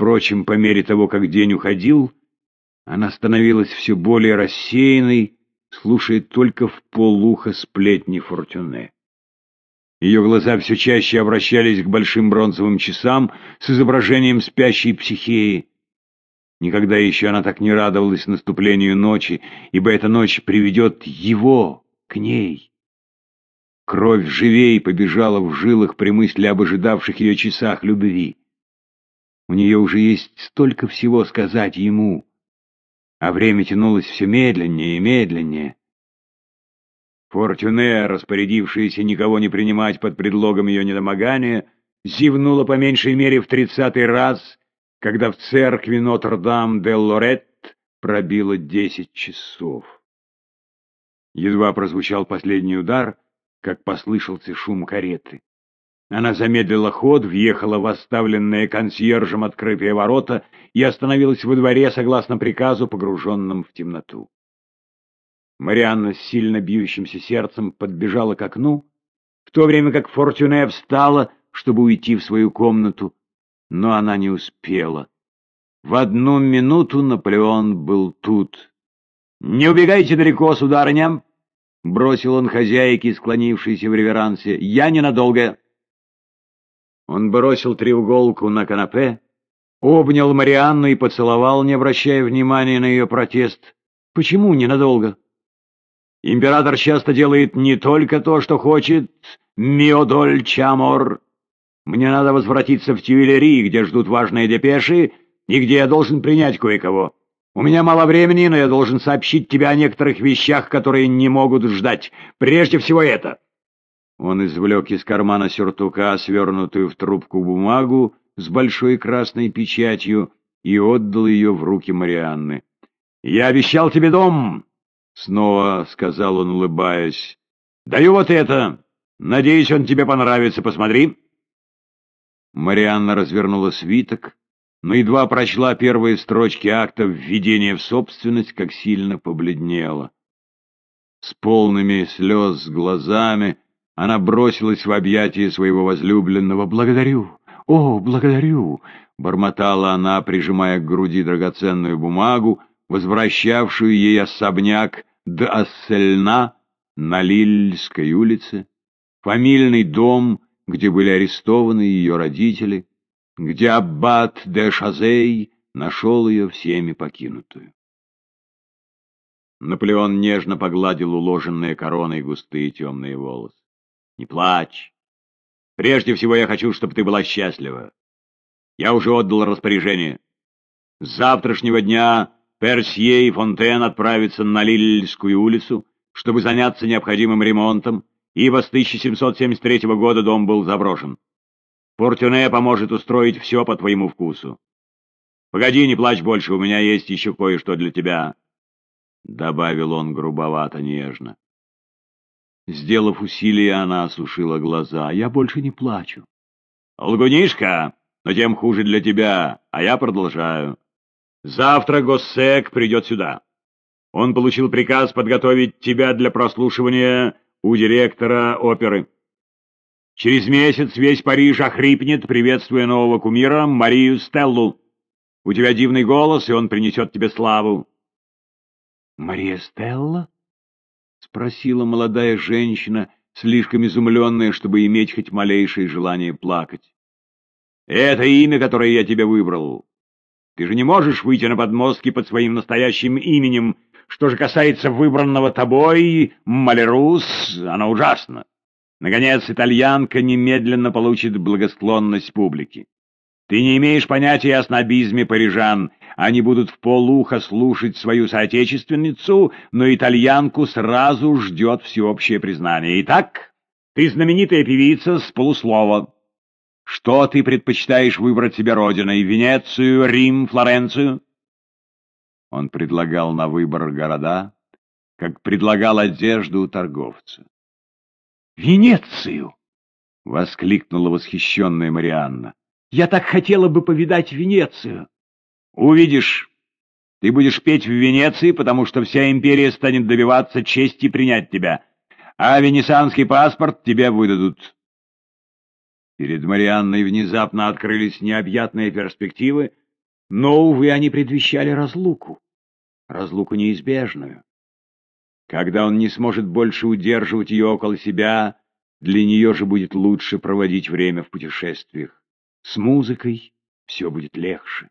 Впрочем, по мере того, как день уходил, она становилась все более рассеянной, слушая только в полухо сплетни Фортюне. Ее глаза все чаще обращались к большим бронзовым часам с изображением спящей психеи. Никогда еще она так не радовалась наступлению ночи, ибо эта ночь приведет его к ней. Кровь живей побежала в жилах при мысли об ожидавших ее часах любви. У нее уже есть столько всего сказать ему, а время тянулось все медленнее и медленнее. Фортюне, распорядившаяся никого не принимать под предлогом ее недомогания, зевнула по меньшей мере в тридцатый раз, когда в церкви Нотр-Дам-де-Лорет пробило десять часов. Едва прозвучал последний удар, как послышался шум кареты. Она замедлила ход, въехала в оставленные консьержем открытые ворота и остановилась во дворе согласно приказу, погруженном в темноту. Марианна с сильно бьющимся сердцем подбежала к окну, в то время как Фортюне встала, чтобы уйти в свою комнату, но она не успела. В одну минуту Наполеон был тут. «Не убегайте далеко, сударыня!» — бросил он хозяйке, склонившейся в реверансе. «Я ненадолго!» Он бросил треуголку на канапе, обнял Марианну и поцеловал, не обращая внимания на ее протест. «Почему ненадолго?» «Император часто делает не только то, что хочет, миодоль чамор. Мне надо возвратиться в Тюильри, где ждут важные депеши, и где я должен принять кое-кого. У меня мало времени, но я должен сообщить тебе о некоторых вещах, которые не могут ждать. Прежде всего это». Он извлек из кармана сюртука свернутую в трубку бумагу с большой красной печатью и отдал ее в руки Марианны. «Я обещал тебе дом!» — снова сказал он, улыбаясь. «Даю вот это! Надеюсь, он тебе понравится. Посмотри!» Марианна развернула свиток, но едва прочла первые строчки акта введения в собственность, как сильно побледнела. С полными слез глазами она бросилась в объятия своего возлюбленного. «Благодарю! О, благодарю!» — бормотала она, прижимая к груди драгоценную бумагу, возвращавшую ей особняк Д'Ассельна на Лильской улице, фамильный дом, где были арестованы ее родители, где аббат де Шазей нашел ее всеми покинутую. Наполеон нежно погладил уложенные короной густые темные волосы. Не плачь. Прежде всего я хочу, чтобы ты была счастлива. Я уже отдал распоряжение. С завтрашнего дня Персье и Фонтен отправятся на Лильскую улицу, чтобы заняться необходимым ремонтом, ибо с 1773 года дом был заброшен. Портюне поможет устроить все по твоему вкусу. Погоди, не плачь больше, у меня есть еще кое-что для тебя, — добавил он грубовато нежно. Сделав усилие, она осушила глаза. «Я больше не плачу». «Лгунишка, но тем хуже для тебя, а я продолжаю. Завтра Госсек придет сюда. Он получил приказ подготовить тебя для прослушивания у директора оперы. Через месяц весь Париж охрипнет, приветствуя нового кумира Марию Стеллу. У тебя дивный голос, и он принесет тебе славу». «Мария Стелла?» — спросила молодая женщина, слишком изумленная, чтобы иметь хоть малейшее желание плакать. «Это имя, которое я тебе выбрал. Ты же не можешь выйти на подмостки под своим настоящим именем. Что же касается выбранного тобой, Малерус, оно ужасно. Наконец, итальянка немедленно получит благосклонность публики. Ты не имеешь понятия о снобизме парижан, они будут в полуха слушать свою соотечественницу, но итальянку сразу ждет всеобщее признание. Итак, ты знаменитая певица с полуслова. Что ты предпочитаешь выбрать себе родиной? Венецию, Рим, Флоренцию? Он предлагал на выбор города, как предлагал одежду у торговца. «Венецию!» — воскликнула восхищенная Марианна. «Я так хотела бы повидать Венецию!» Увидишь, ты будешь петь в Венеции, потому что вся империя станет добиваться чести принять тебя, а венецианский паспорт тебе выдадут. Перед Марианной внезапно открылись необъятные перспективы, Но, увы, они предвещали разлуку, разлуку неизбежную. Когда он не сможет больше удерживать ее около себя, для нее же будет лучше проводить время в путешествиях. С музыкой все будет легче.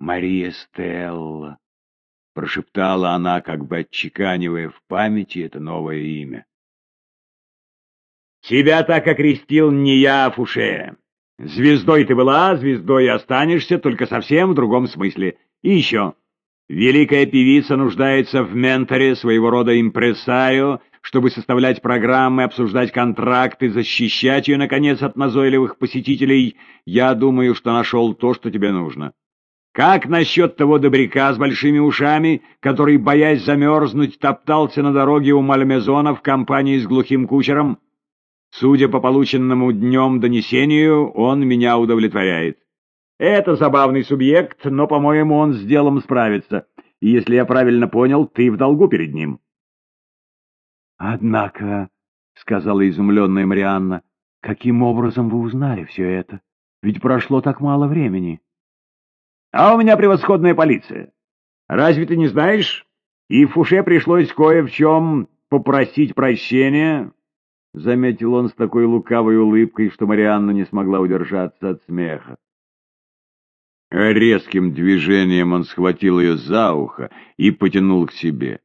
«Мария Стелла», — прошептала она, как бы отчеканивая в памяти это новое имя. «Тебя так окрестил не я, Фуше. Звездой ты была, звездой и останешься, только совсем в другом смысле. И еще. Великая певица нуждается в менторе, своего рода импресарио, чтобы составлять программы, обсуждать контракты, защищать ее, наконец, от назойливых посетителей. Я думаю, что нашел то, что тебе нужно. Как насчет того добряка с большими ушами, который, боясь замерзнуть, топтался на дороге у Мальмезона в компании с глухим кучером? Судя по полученному днем донесению, он меня удовлетворяет. Это забавный субъект, но, по-моему, он с делом справится. И если я правильно понял, ты в долгу перед ним. «Однако», — сказала изумленная Марианна, — «каким образом вы узнали все это? Ведь прошло так мало времени». А у меня превосходная полиция. Разве ты не знаешь? И Фуше пришлось кое в чем попросить прощения, — заметил он с такой лукавой улыбкой, что Марианна не смогла удержаться от смеха. Резким движением он схватил ее за ухо и потянул к себе.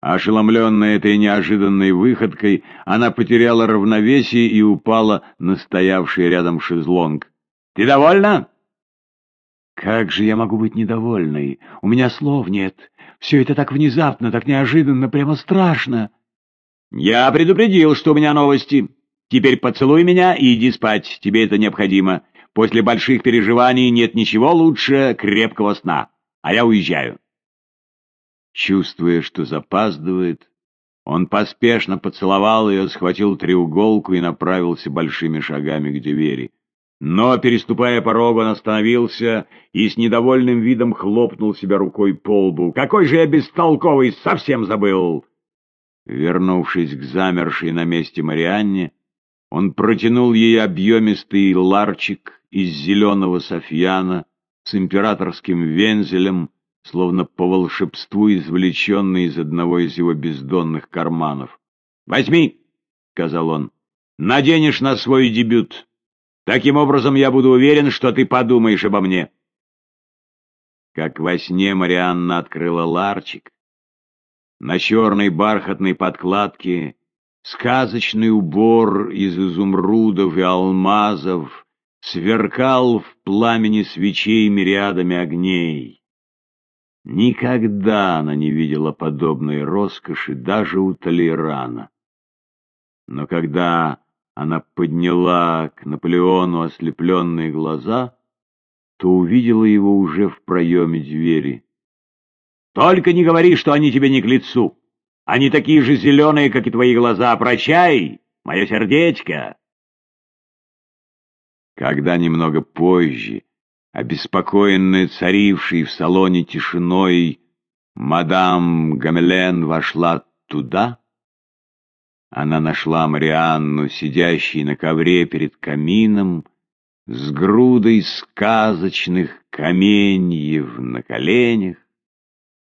Ошеломленная этой неожиданной выходкой, она потеряла равновесие и упала на стоявший рядом шезлонг. — Ты довольна? Как же я могу быть недовольной? У меня слов нет. Все это так внезапно, так неожиданно, прямо страшно. Я предупредил, что у меня новости. Теперь поцелуй меня и иди спать. Тебе это необходимо. После больших переживаний нет ничего лучше крепкого сна. А я уезжаю. Чувствуя, что запаздывает, он поспешно поцеловал ее, схватил треуголку и направился большими шагами к двери. Но, переступая порог, он остановился и с недовольным видом хлопнул себя рукой по лбу. «Какой же я бестолковый! Совсем забыл!» Вернувшись к замершей на месте Марианне, он протянул ей объемистый ларчик из зеленого софьяна с императорским вензелем, словно по волшебству извлеченный из одного из его бездонных карманов. «Возьми!» — сказал он. «Наденешь на свой дебют!» Таким образом, я буду уверен, что ты подумаешь обо мне. Как во сне Марианна открыла ларчик. На черной бархатной подкладке сказочный убор из изумрудов и алмазов сверкал в пламени свечей мириадами огней. Никогда она не видела подобной роскоши даже у Толерана. Но когда она подняла к Наполеону ослепленные глаза, то увидела его уже в проеме двери. «Только не говори, что они тебе не к лицу! Они такие же зеленые, как и твои глаза! Прощай, мое сердечко!» Когда немного позже, обеспокоенная царившей в салоне тишиной, мадам Гамелен вошла туда, она нашла Марианну, сидящей на ковре перед камином, с грудой сказочных каменьев на коленях,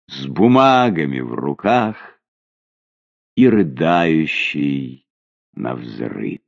с бумагами в руках и рыдающей на взрыв.